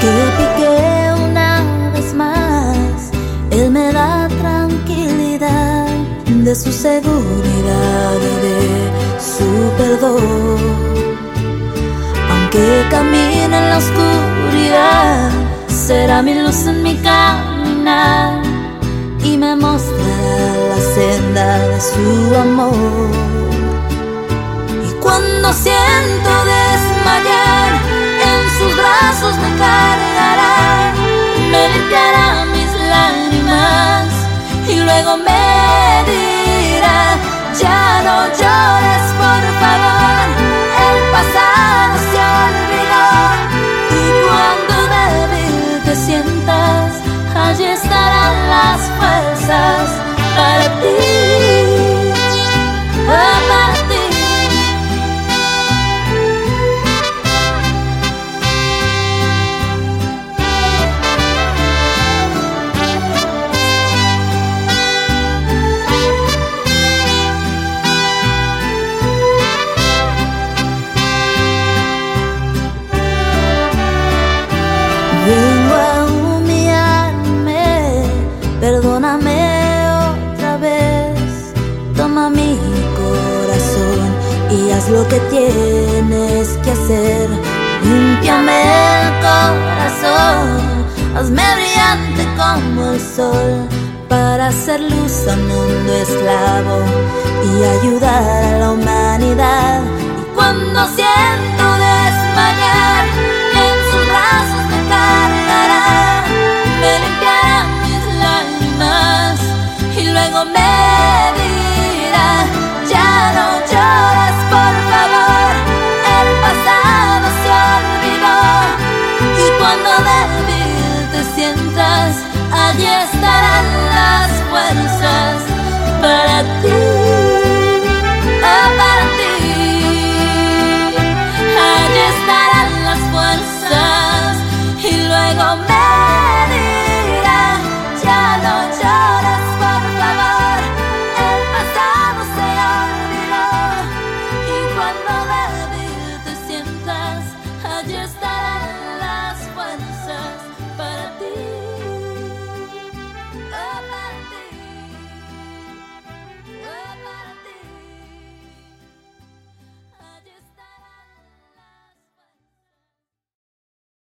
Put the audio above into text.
que piqué una vez más. Él me da tranquilidad de su seguridad y de su perdón. Aunque camine en la oscuridad, será mi luz en mi caminar y me mostrará la senda de su amor. Y cuando siento de luego me dirá, ya no llores por favor, el pasado se olvidó y cuando débil te sientas, allí estarán las fuerzas perdóname otra vez. Toma mi corazón y haz lo que tienes que hacer. Límpiame el corazón, hazme brillante como el sol para hacer luz a un mundo esclavo y ayudar a la humanidad. long last.